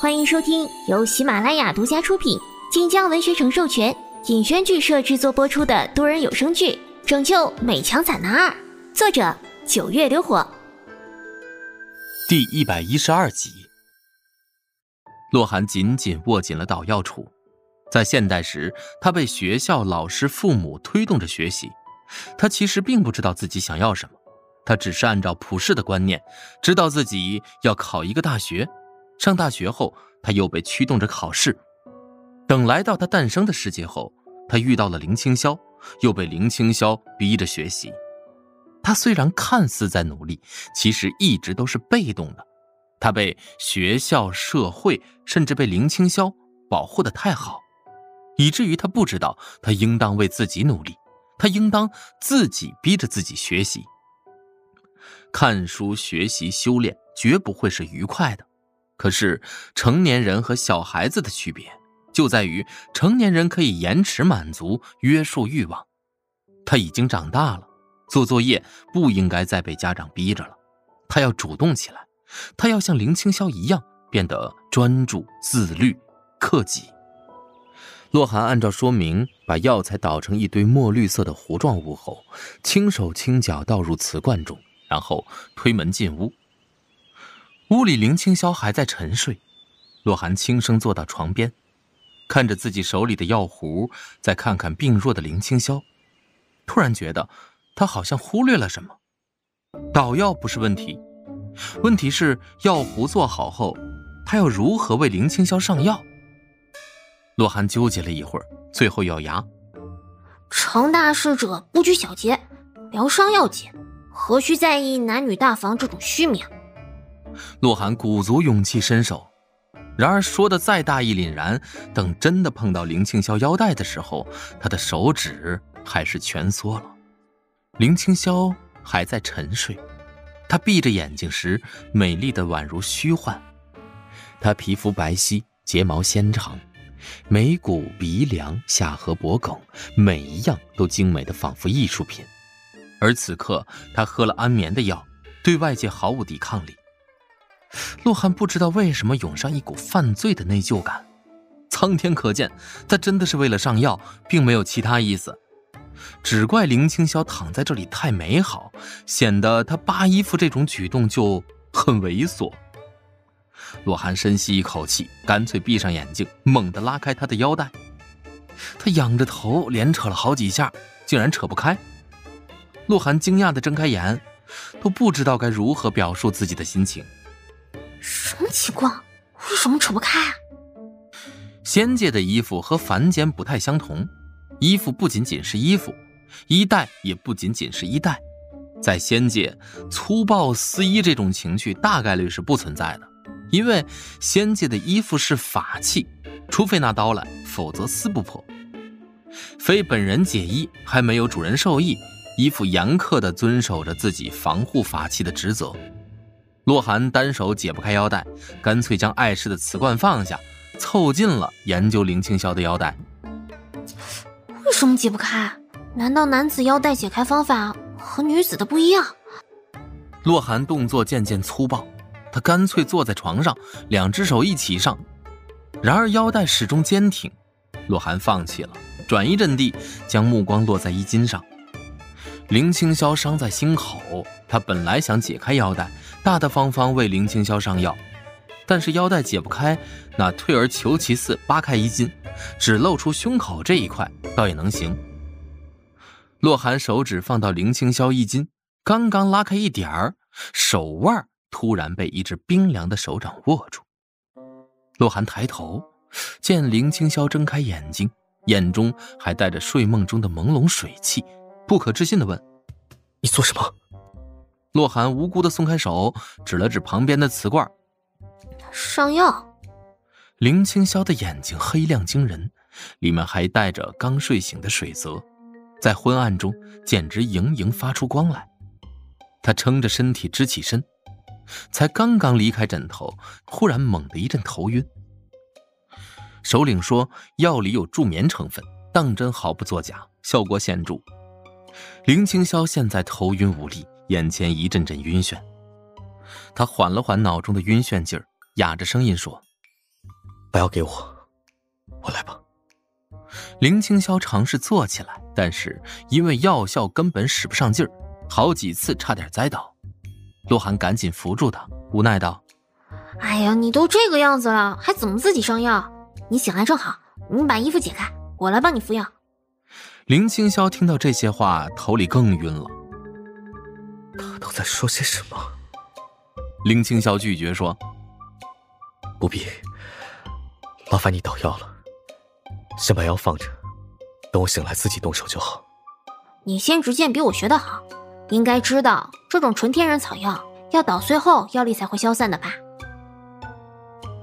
欢迎收听由喜马拉雅独家出品、晋江文学城授权、尹轩剧社制作播出的多人有声剧《拯救美强惨男二》，作者九月流火。第一百一十二集，洛寒紧紧握紧了捣药杵。在现代时，他被学校、老师、父母推动着学习，他其实并不知道自己想要什么，他只是按照普世的观念，知道自己要考一个大学。上大学后，他又被驱动着考试。等来到他诞生的世界后，他遇到了林青霄，又被林青霄逼着学习。他虽然看似在努力，其实一直都是被动的。他被学校、社会，甚至被林青霄保护的太好，以至于他不知道他应当为自己努力，他应当自己逼着自己学习。看书、学习、修炼，绝不会是愉快的。可是，成年人和小孩子的区别就在于，成年人可以延迟满足、约束欲望。他已经长大了，做作业不应该再被家长逼着了。他要主动起来，他要像林青霄一样变得专注、自律、克己。洛寒按照说明，把药材捣成一堆墨绿色的糊状物后，轻手轻脚倒入瓷罐中，然后推门进屋。屋里，林青霄还在沉睡。洛寒轻声坐到床边，看着自己手里的药壶，再看看病弱的林青霄，突然觉得他好像忽略了什么。捣药不是问题，问题是药壶做好后，他要如何为林青霄上药？洛寒纠结了一会儿，最后咬牙：“成大事者不拘小节，疗伤要紧，何须在意男女大防这种虚名？”洛寒鼓足勇气伸手，然而说的再大义凛然，等真的碰到林青霄腰带的时候，他的手指还是蜷缩了。林青霄还在沉睡，他闭着眼睛时，美丽的宛如虚幻。他皮肤白皙，睫毛纤长，眉骨、鼻梁、下颌、脖颈，每一样都精美的仿佛艺术品。而此刻，他喝了安眠的药，对外界毫无抵抗力。洛寒不知道为什么涌上一股犯罪的内疚感，苍天可见，他真的是为了上药，并没有其他意思。只怪林青霄躺在这里太美好，显得他扒衣服这种举动就很猥琐。洛寒深吸一口气，干脆闭上眼睛，猛地拉开他的腰带。他仰着头，连扯了好几下，竟然扯不开。洛寒惊讶地睁开眼，都不知道该如何表述自己的心情。什么情况？为什么扯不开啊？仙界的衣服和凡间不太相同，衣服不仅仅是衣服，衣带也不仅仅是衣带。在仙界，粗暴撕衣这种情绪大概率是不存在的，因为仙界的衣服是法器，除非拿刀来，否则撕不破。非本人解衣，还没有主人授意，衣服严苛地遵守着自己防护法器的职责。洛寒单手解不开腰带，干脆将碍事的瓷罐放下，凑近了研究林青霄的腰带。为什么解不开？难道男子腰带解开方法和女子的不一样？洛寒动作渐渐粗暴，他干脆坐在床上，两只手一起上。然而腰带始终坚挺，洛寒放弃了，转移阵地，将目光落在衣襟上。林青霄伤在心口，他本来想解开腰带。大大方方为林青霄上药，但是腰带解不开，那退而求其次扒开衣襟，只露出胸口这一块，倒也能行。洛寒手指放到林青霄衣襟，刚刚拉开一点儿，手腕突然被一只冰凉的手掌握住。洛寒抬头，见林青霄睁开眼睛，眼中还带着睡梦中的朦胧水汽，不可置信地问：“你做什么？”洛寒无辜的松开手，指了指旁边的瓷罐，上药。林青霄的眼睛黑亮惊人，里面还带着刚睡醒的水泽，在昏暗中简直盈盈发出光来。他撑着身体支起身，才刚刚离开枕头，忽然猛地一阵头晕。首领说药里有助眠成分，当真毫不作假，效果显著。林青霄现在头晕无力。眼前一阵阵晕眩，他缓了缓脑中的晕眩劲儿，哑着声音说：“把药给我，我来吧。林青霄尝试坐起来，但是因为药效根本使不上劲儿，好几次差点栽倒。洛寒赶紧扶住他，无奈道：“哎呀，你都这个样子了，还怎么自己上药？你醒来正好，你把衣服解开，我来帮你敷药。”林青霄听到这些话，头里更晕了。他都在说些什么？林青霄拒绝说：“不必，麻烦你捣药了。先把药放着，等我醒来自己动手就好。”你先执剑比我学得好，应该知道这种纯天然草药要捣碎后药力才会消散的吧？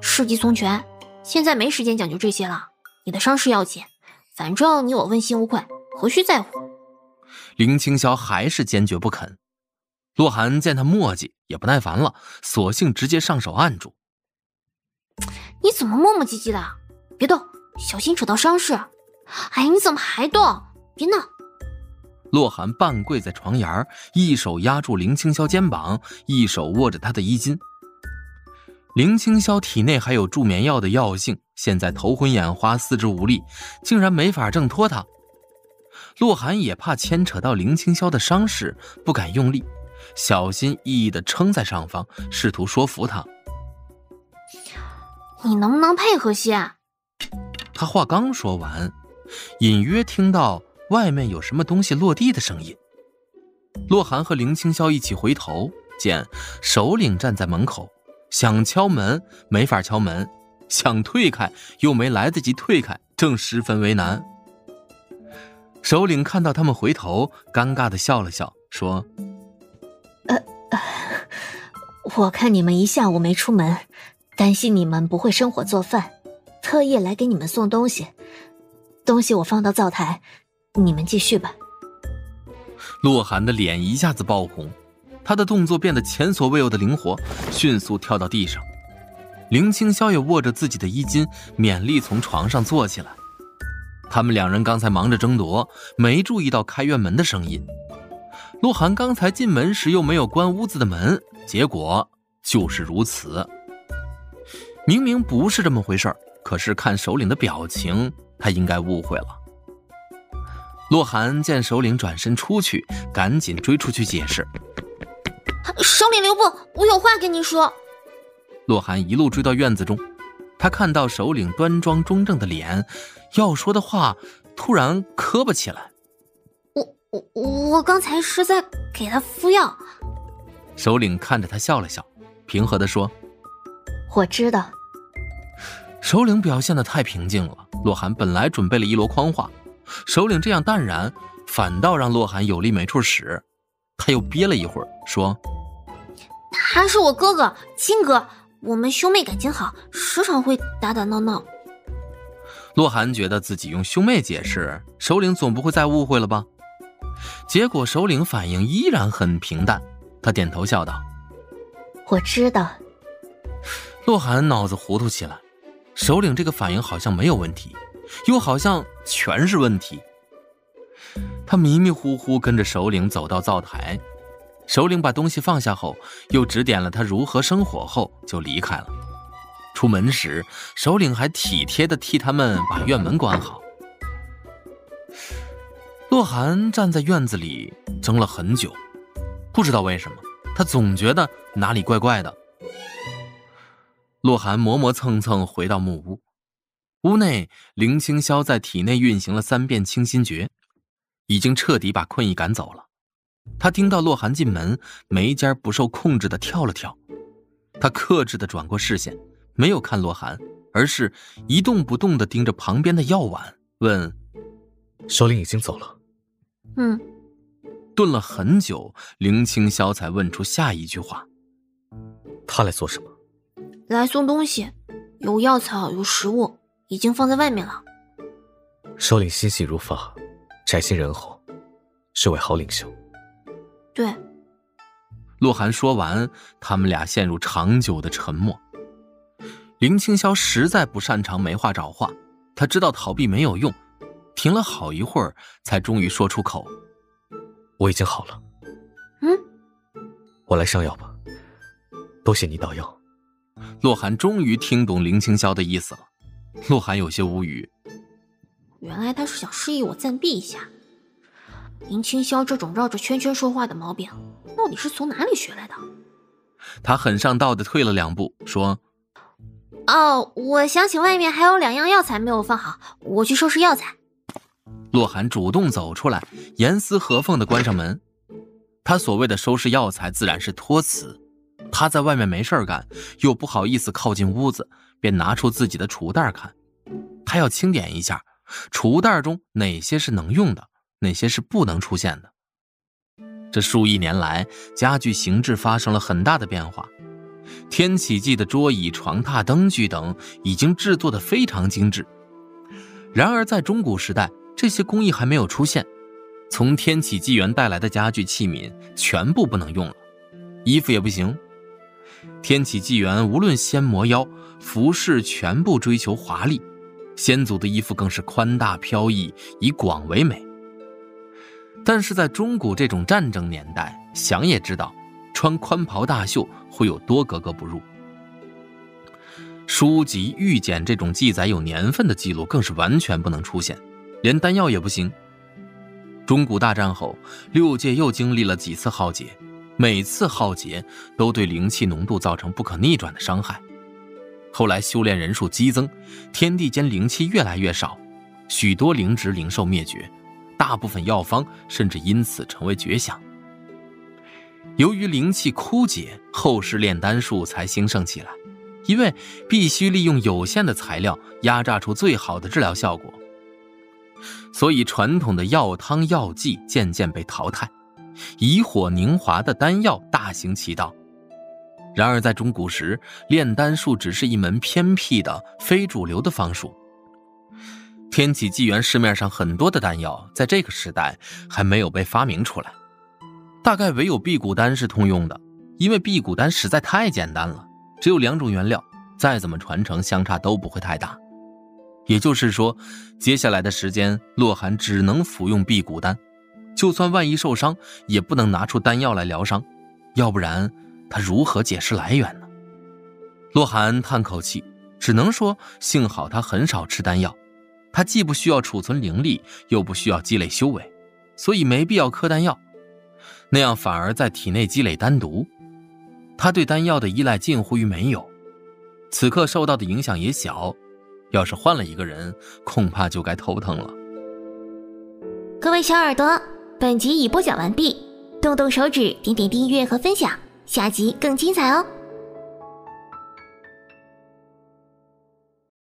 事急从权，现在没时间讲究这些了。你的伤势要紧，反正你我问心无愧，何须在乎？林青霄还是坚决不肯。洛寒见他磨叽，也不耐烦了，索性直接上手按住。你怎么磨磨唧唧的？别动，小心扯到伤势。哎呀，你怎么还动？别闹！洛寒半跪在床沿一手压住林青霄肩膀，一手握着他的衣襟。林青霄体内还有助眠药的药性，现在头昏眼花，四肢无力，竟然没法挣脱他。洛寒也怕牵扯到林青霄的伤势，不敢用力。小心翼翼地撑在上方，试图说服他：“你能不能配合些？”他话刚说完，隐约听到外面有什么东西落地的声音。洛寒和林青霄一起回头，见首领站在门口，想敲门没法敲门，想退开又没来得及退开，正十分为难。首领看到他们回头，尴尬地笑了笑，说。呃，我看你们一下午没出门，担心你们不会生火做饭，特意来给你们送东西。东西我放到灶台，你们继续吧。洛寒的脸一下子爆红，他的动作变得前所未有的灵活，迅速跳到地上。林青霄也握着自己的衣襟，勉力从床上坐起来。他们两人刚才忙着争夺，没注意到开院门的声音。洛寒刚才进门时又没有关屋子的门，结果就是如此。明明不是这么回事可是看首领的表情，他应该误会了。洛寒见首领转身出去，赶紧追出去解释：“首领留步，我有话跟您说。”洛寒一路追到院子中，他看到首领端庄中正的脸，要说的话突然磕巴起来。我我我刚才是在给他敷药。首领看着他笑了笑，平和的说：“我知道。”首领表现的太平静了。洛寒本来准备了一箩筐话，首领这样淡然，反倒让洛寒有力没处使。他又憋了一会儿，说：“他是我哥哥，亲哥，我们兄妹感情好，时常会打打闹闹。”洛寒觉得自己用兄妹解释，首领总不会再误会了吧？结果首领反应依然很平淡，他点头笑道：“我知道。”洛寒脑子糊涂起来，首领这个反应好像没有问题，又好像全是问题。他迷迷糊糊跟着首领走到灶台，首领把东西放下后，又指点了他如何生火，后就离开了。出门时，首领还体贴的替他们把院门关好。洛寒站在院子里怔了很久，不知道为什么，他总觉得哪里怪怪的。洛寒磨磨蹭蹭回到木屋，屋内林清霄在体内运行了三遍清心诀，已经彻底把困意赶走了。他听到洛寒进门，眉间不受控制的跳了跳，他克制的转过视线，没有看洛寒，而是一动不动的盯着旁边的药碗，问：“首领已经走了。”嗯，顿了很久，林青霄才问出下一句话：“他来做什么？”“来送东西，有药草，有食物，已经放在外面了。”首领欣喜如发，宅心仁厚，是位好领袖。对。洛寒说完，他们俩陷入长久的沉默。林青霄实在不擅长没话找话，他知道逃避没有用。停了好一会儿，才终于说出口：“我已经好了。”“嗯，我来上药吧。多谢你捣药。”洛寒终于听懂林青霄的意思了，洛寒有些无语。原来他是想示意我暂避一下。林清霄这种绕着圈圈说话的毛病，到底是从哪里学来的？他很上道的退了两步，说：“哦，我想起外面还有两样药材没有放好，我去收拾药材。”洛寒主动走出来，严丝合缝的关上门。他所谓的收拾药材，自然是托词。他在外面没事干，又不好意思靠近屋子，便拿出自己的储物袋看。他要清点一下，储物袋中哪些是能用的，哪些是不能出现的。这数亿年来，家具形制发生了很大的变化。天启纪的桌椅、床榻、灯具等已经制作的非常精致。然而在中古时代，这些工艺还没有出现。从天启纪元带来的家具器皿全部不能用了，衣服也不行。天启纪元无论仙魔妖，服饰全部追求华丽，先祖的衣服更是宽大飘逸，以广为美。但是在中古这种战争年代，想也知道，穿宽袍大袖会有多格格不入。书籍、玉简这种记载有年份的记录更是完全不能出现，连丹药也不行。中古大战后，六界又经历了几次浩劫，每次浩劫都对灵气浓度造成不可逆转的伤害。后来修炼人数激增，天地间灵气越来越少，许多灵植灵兽灭绝，大部分药方甚至因此成为绝响。由于灵气枯竭，后世炼丹术才兴盛起来，因为必须利用有限的材料压榨出最好的治疗效果。所以，传统的药汤药剂渐渐被淘汰，以火凝华的丹药大行其道。然而，在中古时，炼丹术只是一门偏僻的、非主流的方术。天启纪元市面上很多的丹药，在这个时代还没有被发明出来，大概唯有辟谷丹是通用的，因为辟谷丹实在太简单了，只有两种原料，再怎么传承，相差都不会太大。也就是说，接下来的时间，洛寒只能服用辟谷丹，就算万一受伤，也不能拿出丹药来疗伤，要不然他如何解释来源呢？洛寒叹口气，只能说幸好他很少吃丹药，他既不需要储存灵力，又不需要积累修为，所以没必要嗑丹药，那样反而在体内积累丹毒。他对丹药的依赖近乎于没有，此刻受到的影响也小。要是换了一个人，恐怕就该头疼了。各位小耳朵，本集已播讲完毕，动动手指，点点订阅和分享，下集更精彩哦！